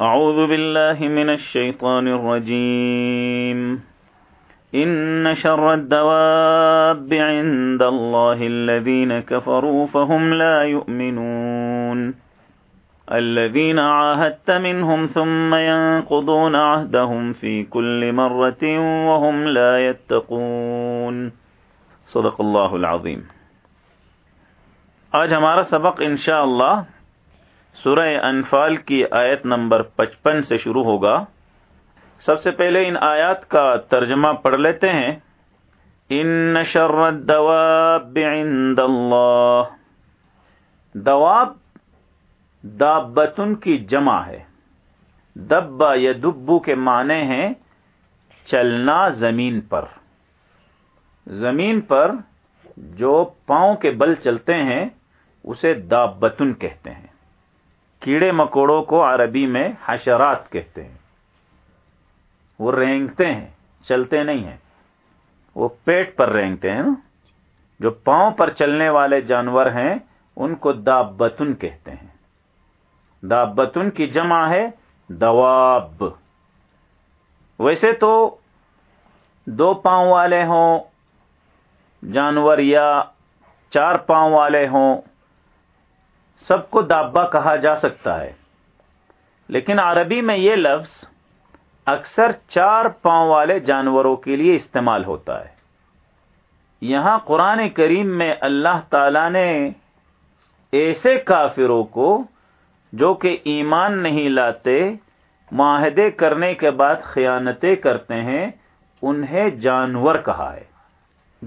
أعوذ بالله من الشيطان الرجيم. إن شر الدواب عند الله الذين كفروا فهم لا يؤمنون. الذين عاهدت منهم ثم ينقضون عهدهم في كل مرة وهم لا يتقون. صدق الله العظيم. آج ہمارا سبق انشاءاللہ سورہ انفال کی آیت نمبر پچپن سے شروع ہوگا۔ سب سے پہلے ان آیات کا ترجمہ پڑھ لیتے ہیں۔ ان شر الدواب عند اللہ۔ دواب دابتن کی جمع ہے۔ دبا یا دبو کے معنی ہیں چلنا زمین پر۔ زمین پر جو پاؤں کے بل چلتے ہیں، اسے دابتن کہتے ہیں۔ کیڑے مکوڑوں کو عربی میں حشرات کہتے ہیں۔ وہ رینگتے ہیں، چلتے نہیں ہیں۔ وہ پیٹ پر رینگتے ہیں نا۔ جو پاؤں پر چلنے والے جانور ہیں، ان کو دابتن کہتے ہیں۔ دابتن کی جمع ہے دواب۔ ویسے تو دو پاؤں والے ہوں، جانور یا چار پاؤں والے ہوں سب کو دابا کہا جا سکتا ہے۔ لیکن عربی میں یہ لفظ اکثر چار پاؤں والے جانوروں کے لیے استعمال ہوتا ہے۔ یہاں قرآن کریم میں اللہ تعالی نے ایسے کافروں کو جو کہ ایمان نہیں لاتے، معاہدے کرنے کے بعد خیانتیں کرتے ہیں، انہیں جانور کہا ہے۔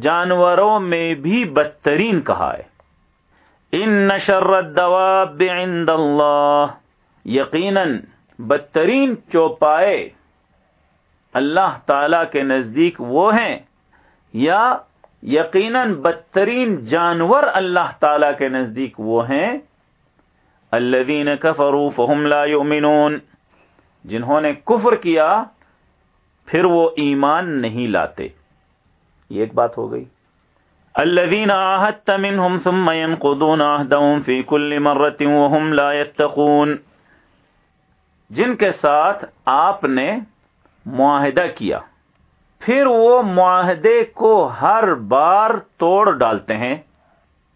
جانوروں میں بھی بدترین کہا ہے۔ ان نشر الدواب عند اللہ یقیناً بدترین چوپائے اللہ تعالی کے نزدیک وہ ہیں یا یقیناً بدترین جانور اللہ تعالی کے نزدیک وہ ہیں الذین کفروا فهم لا یؤمنون جنہوں نے کفر کیا پھر وہ ایمان نہیں لاتے یہ ایک بات ہو گئی الذين عاهدت منهم ثم ينقضون عهدهم في كل مرة وهم لا يتقون۔ جن کے ساتھ آپ نے معاہدہ کیا، پھر وہ معاہدے کو ہر بار توڑ ڈالتے ہیں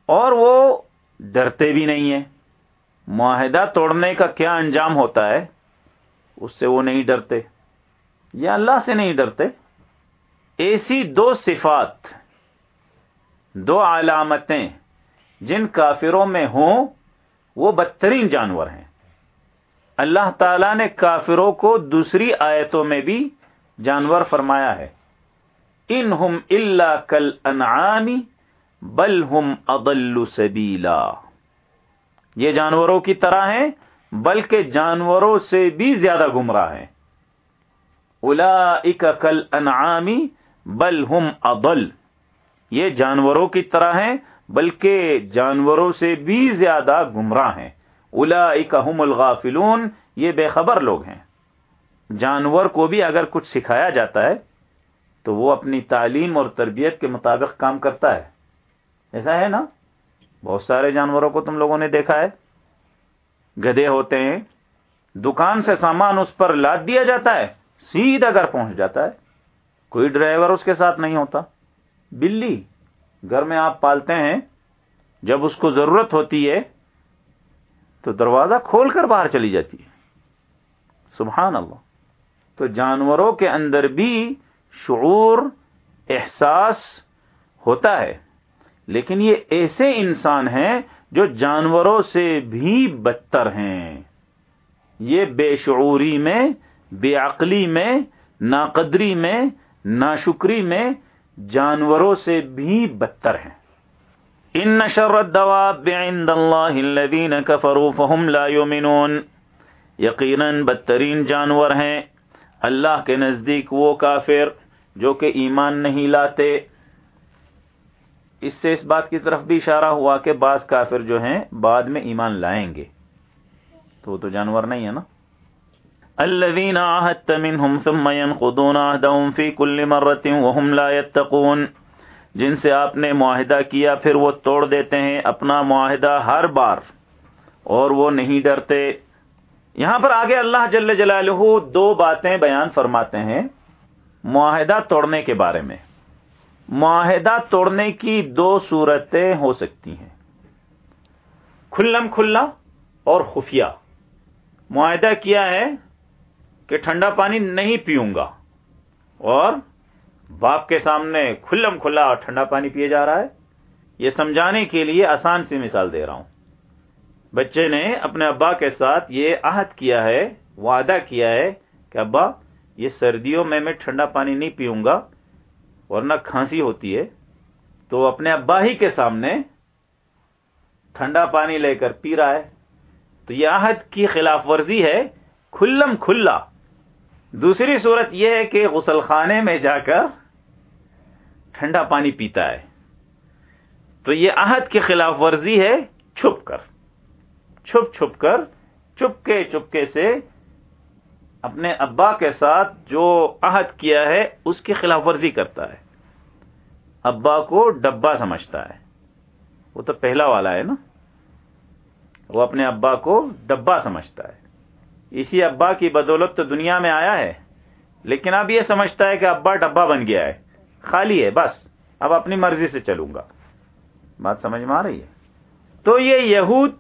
اور وہ ڈرتے بھی نہیں ہیں۔ معاہدہ توڑنے کا کیا انجام ہوتا ہے؟ اس سے وہ نہیں ڈرتے، یا اللہ سے نہیں ڈرتے۔ ایسی دو صفات دو علامتیں جن کافروں میں ہوں، وہ بدترین جانور ہیں۔ اللہ تعالی نے کافروں کو دوسری آیتوں میں بھی جانور فرمایا ہے۔ ان ہم اللہ کل انعامی بل ہم ابل سبیلا۔ یہ جانوروں کی طرح ہیں، بلکہ جانوروں سے بھی زیادہ گمراہ ہیں۔ الا کل انعامی بل ہم ابل یہ جانوروں کی طرح ہیں، بلکہ جانوروں سے بھی زیادہ گمراہ ہیں۔ الا ہم الغافلون، یہ بے خبر لوگ ہیں۔ جانور کو بھی اگر کچھ سکھایا جاتا ہے، تو وہ اپنی تعلیم اور تربیت کے مطابق کام کرتا ہے۔ ایسا ہے نا؟ بہت سارے جانوروں کو تم لوگوں نے دیکھا ہے۔ گدے ہوتے ہیں۔ دکان سے سامان اس پر لاد دیا جاتا ہے۔ سیدھا گھر پہنچ جاتا ہے۔ کوئی ڈرائیور اس کے ساتھ نہیں ہوتا۔ بلی گھر میں آپ پالتے ہیں، جب اس کو ضرورت ہوتی ہے، تو دروازہ کھول کر باہر چلی جاتی ہے۔ سبحان اللہ۔ تو جانوروں کے اندر بھی شعور، احساس ہوتا ہے۔ لیکن یہ ایسے انسان ہیں جو جانوروں سے بھی بدتر ہیں۔ یہ بے شعوری میں، بے عقلی میں، ناقدری میں، ناشکری میں جانوروں سے بھی بدتر ہیں۔ ان شر الدواب عند اللہ الذين كفروا فهم لا يؤمنون۔ یقینا بدترین جانور ہیں۔ اللہ کے نزدیک وہ کافر جو کہ ایمان نہیں لاتے۔ اس سے اس بات کی طرف بھی اشارہ ہوا کہ بعض کافر جو ہیں بعد میں ایمان لائیں گے۔ تو وہ تو جانور نہیں ہے نا؟ الذين عاهدت منهم ثم ينقضون عهدهم في كل مرة وهم لا يتقون۔ جن سے آپ نے معاہدہ کیا، پھر وہ توڑ دیتے ہیں اپنا معاہدہ ہر بار، اور وہ نہیں ڈرتے۔ یہاں پر آگے اللہ جل جلالہ دو باتیں بیان فرماتے ہیں معاہدہ توڑنے کے بارے میں۔ معاہدہ توڑنے کی دو صورتیں ہو سکتی ہیں۔ کھلم کھلا اور خفیہ۔ معاہدہ کیا ہے؟ کہ ٹھنڈا پانی نہیں پیوں گا اور باپ کے سامنے کھلم کھلا ٹھنڈا پانی پیے جا رہا ہے، یہ سمجھانے کے لیے آسان سی مثال دے رہا ہوں۔ بچے نے اپنے ابا کے ساتھ یہ عہد کیا ہے، وعدہ کیا ہے کہ ابا، یہ سردیوں میں میں ٹھنڈا پانی نہیں پیوں گا ورنہ کھانسی ہوتی ہے۔ تو اپنے ابا ہی کے سامنے ٹھنڈا پانی لے کر پی رہا ہے۔ تو یہ عہد کی خلاف ورزی ہے، کھلم کھلا۔ دوسری صورت یہ ہے کہ غسل خانے میں جا کر ٹھنڈا پانی پیتا ہے۔ تو یہ عہد کی خلاف ورزی ہے، چھپ کر۔ چھپ چھپ کر، چپکے چپکے سے اپنے ابا کے ساتھ جو عہد کیا ہے، اس کی خلاف ورزی کرتا ہے۔ ابا کو ڈبا سمجھتا ہے۔ وہ تو پہلا والا ہے نا۔ وہ اپنے ابا کو ڈبا سمجھتا ہے۔ اسی ابا کی بدولت تو دنیا میں آیا ہے۔ لیکن اب یہ سمجھتا ہے کہ ابا ڈبا بن گیا ہے۔ خالی ہے، بس۔ اب اپنی مرضی سے چلوں گا۔ بات سمجھ میں آ رہی ہے؟ تو یہ یہود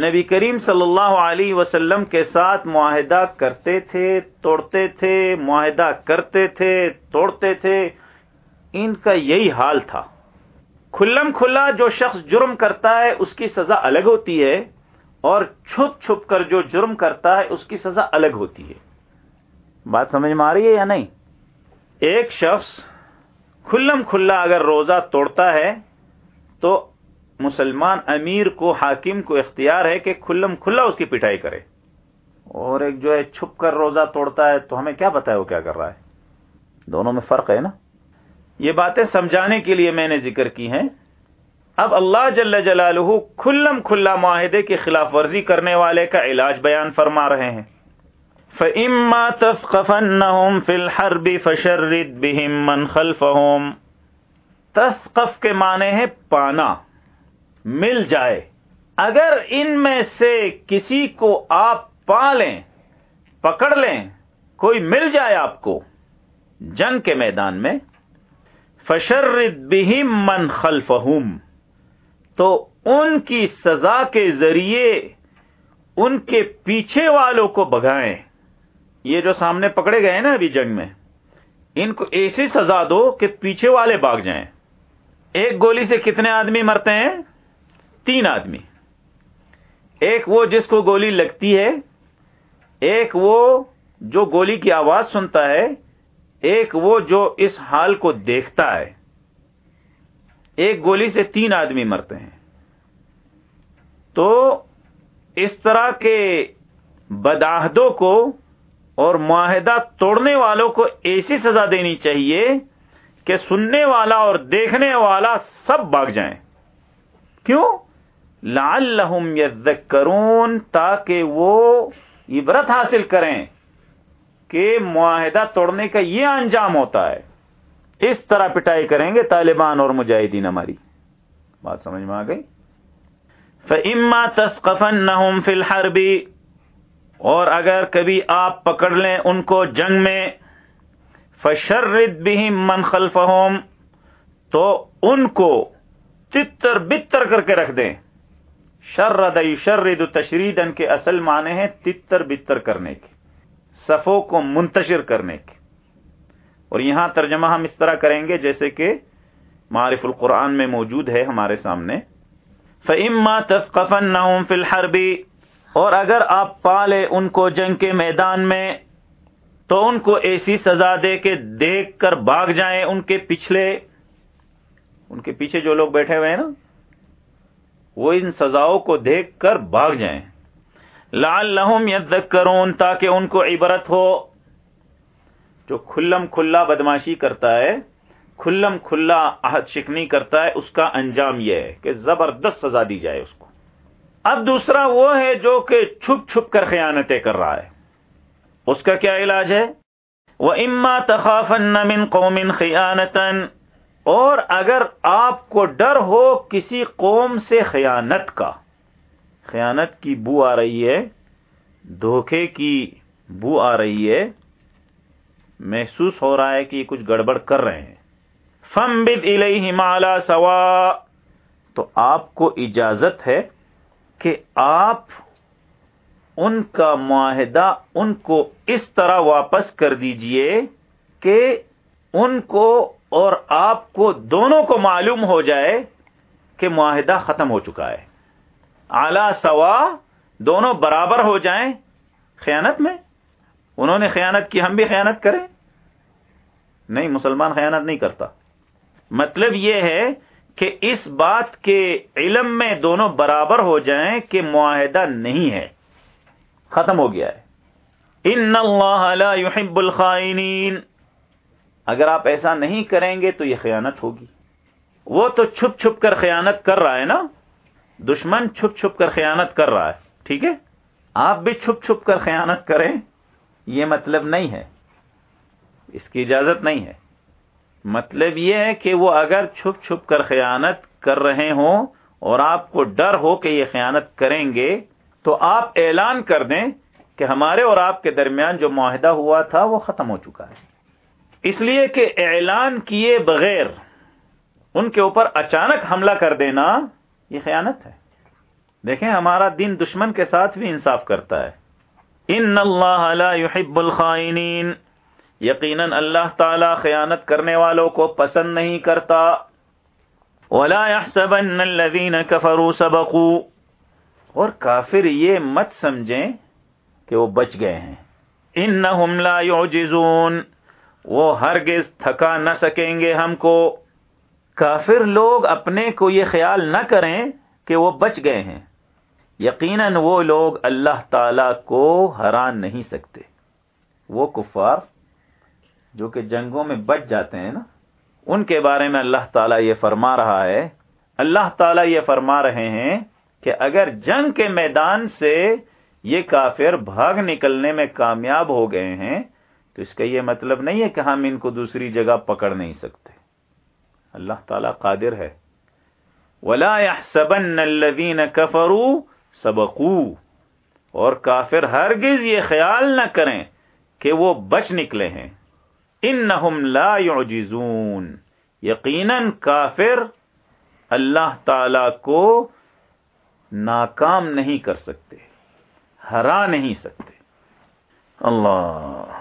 نبی کریم صلی اللہ علیہ وسلم کے ساتھ معاہدہ کرتے تھے، توڑتے تھے، معاہدہ کرتے تھے، توڑتے تھے۔ ان کا یہی حال تھا۔ کھلم کھلا جو شخص جرم کرتا ہے، اس کی سزا الگ ہوتی ہے۔ اور چھپ چھپ کر جو جرم کرتا ہے، اس کی سزا الگ ہوتی ہے۔ بات سمجھ میں آ رہی ہے یا نہیں؟ ایک شخص کھلم کھلا اگر روزہ توڑتا ہے، تو مسلمان امیر کو، حاکم کو اختیار ہے کہ کھلم کھلا اس کی پٹائی کرے۔ اور ایک جو ہے چھپ کر روزہ توڑتا ہے، تو ہمیں کیا پتا ہے وہ کیا کر رہا ہے؟ دونوں میں فرق ہے نا؟ یہ باتیں سمجھانے کے لیے میں نے ذکر کی ہیں۔ اب اللہ جل جلالہ کھلم کھلا معاہدے کی خلاف ورزی کرنے والے کا علاج بیان فرما رہے ہیں۔ فَإِمَّا تَثْقَفَنَّهُمْ فِي الْحَرْبِ فَشَرِّدْ بِهِمْ مَنْ خَلْفَهُمْ۔ تسقف کے معنی ہے پانا، مل جائے۔ اگر ان میں سے کسی کو آپ پا لیں پکڑ لیں، کوئی مل جائے آپ کو جنگ کے میدان میں۔ فشرد بہم من خلفہم تو ان کی سزا کے ذریعے ان کے پیچھے والوں کو بگائیں یہ جو سامنے پکڑے گئے نا ابھی جنگ میں، ان کو ایسی سزا دو کہ پیچھے والے بھاگ جائیں۔ ایک گولی سے کتنے آدمی مرتے ہیں؟ تین آدمی۔ ایک وہ جس کو گولی لگتی ہے، ایک وہ جو گولی کی آواز سنتا ہے، ایک وہ جو اس حال کو دیکھتا ہے۔ ایک گولی سے تین آدمی مرتے ہیں۔ تو اس طرح کے بداہدوں کو اور معاہدہ توڑنے والوں کو ایسی سزا دینی چاہیے کہ سننے والا اور دیکھنے والا سب بھاگ جائیں۔ کیوں؟ لال یذکرون، تاکہ وہ عبرت حاصل کریں کہ معاہدہ توڑنے کا یہ انجام ہوتا ہے۔ اس طرح پٹائی کریں گے طالبان اور مجاہدین ہماری۔ بات سمجھ میں آ گئی؟ فما تصقفن نہ فی الحربی اور اگر کبھی آپ پکڑ لیں ان کو جنگ میں، فشرد بھی من خلف تو ان کو چتر بتر کر کے رکھ دیں۔ شرد شرد تشریدن کے اصل معنی ہیں تتر بتر کرنے کے، صفوں کو منتشر کرنے کے۔ اور یہاں ترجمہ ہم اس طرح کریں گے جیسے کہ معرف القرآن میں موجود ہے ہمارے سامنے۔ فعما تصقفن نہ فی الحربی اور اگر آپ پالے ان کو جنگ کے میدان میں، تو ان کو ایسی سزا دے کے دیکھ کر بھاگ جائیں ان کے پچھلے۔ ان کے پیچھے جو لوگ بیٹھے ہوئے ہیں نا، وہ ان سزاؤں کو دیکھ کر بھاگ جائیں۔ لال لہم ید تاکہ ان کو عبرت ہو۔ جو کھلم کھلا بدماشی کرتا ہے، کھلم کھلا عہد شکنی کرتا ہے، اس کا انجام یہ ہے کہ زبردست سزا دی جائے اس کو۔ اب دوسرا وہ ہے جو کہ چھپ چھپ کر خیانتیں کر رہا ہے۔ اس کا کیا علاج ہے؟ وہ اما تخافن من قومن خیانتن اور اگر آپ کو ڈر ہو کسی قوم سے خیانت کا، خیانت کی بو آ رہی ہے، دھوکے کی بو آ رہی ہے محسوس ہو رہا ہے کہ یہ کچھ گڑبڑ کر رہے ہیں۔ فم بد مالا سوا تو آپ کو اجازت ہے کہ آپ ان کا معاہدہ ان کو اس طرح واپس کر دیجیے کہ ان کو اور آپ کو دونوں کو معلوم ہو جائے کہ معاہدہ ختم ہو چکا ہے۔ اعلی سوا دونوں برابر ہو جائیں۔ خیانت میں انہوں نے خیانت کی، ہم بھی خیانت کریں؟ نہیں، مسلمان خیانت نہیں کرتا۔ مطلب یہ ہے کہ اس بات کے علم میں دونوں برابر ہو جائیں کہ معاہدہ نہیں ہے۔ ختم ہو گیا ہے۔ ان اللہ لا يحب الخائنین۔ اگر آپ ایسا نہیں کریں گے تو یہ خیانت ہوگی۔ وہ تو چھپ چھپ کر خیانت کر رہا ہے نا؟ دشمن چھپ چھپ کر خیانت کر رہا ہے۔ ٹھیک ہے؟ آپ بھی چھپ چھپ کر خیانت کریں۔ یہ مطلب نہیں ہے۔ اس کی اجازت نہیں ہے۔ مطلب یہ ہے کہ وہ اگر چھپ چھپ کر خیانت کر رہے ہوں اور آپ کو ڈر ہو کہ یہ خیانت کریں گے، تو آپ اعلان کر دیں کہ ہمارے اور آپ کے درمیان جو معاہدہ ہوا تھا وہ ختم ہو چکا ہے۔ اس لیے کہ اعلان کیے بغیر ان کے اوپر اچانک حملہ کر دینا یہ خیانت ہے۔ دیکھیں ہمارا دین دشمن کے ساتھ بھی انصاف کرتا ہے۔ ان اللہ لا يحب الخائنین۔ یقیناً اللہ تعالی خیانت کرنے والوں کو پسند نہیں کرتا۔ ولا يحسبن الذين كفروا سبقوا۔ اور کافر یہ مت سمجھیں کہ وہ بچ گئے ہیں۔ انہم لا يعجزون۔ وہ ہرگز تھکا نہ سکیں گے ہم کو۔ کافر لوگ اپنے کو یہ خیال نہ کریں کہ وہ بچ گئے ہیں۔ یقیناً وہ لوگ اللہ تعالی کو ہرا نہیں سکتے۔ وہ کفار جو کہ جنگوں میں بچ جاتے ہیں نا، ان کے بارے میں اللہ تعالیٰ یہ فرما رہا ہے۔ اللہ تعالیٰ یہ فرما رہے ہیں کہ اگر جنگ کے میدان سے یہ کافر بھاگ نکلنے میں کامیاب ہو گئے ہیں، تو اس کا یہ مطلب نہیں ہے کہ ہم ان کو دوسری جگہ پکڑ نہیں سکتے۔ اللہ تعالی قادر ہے۔ ولا يحسبن الذين كفروا سبقو۔ اور کافر ہرگز یہ خیال نہ کریں کہ وہ بچ نکلے ہیں۔ انہم لا یعجزون۔ یقیناً کافر اللہ تعالی کو ناکام نہیں کر سکتے، ہرا نہیں سکتے۔ اللہ۔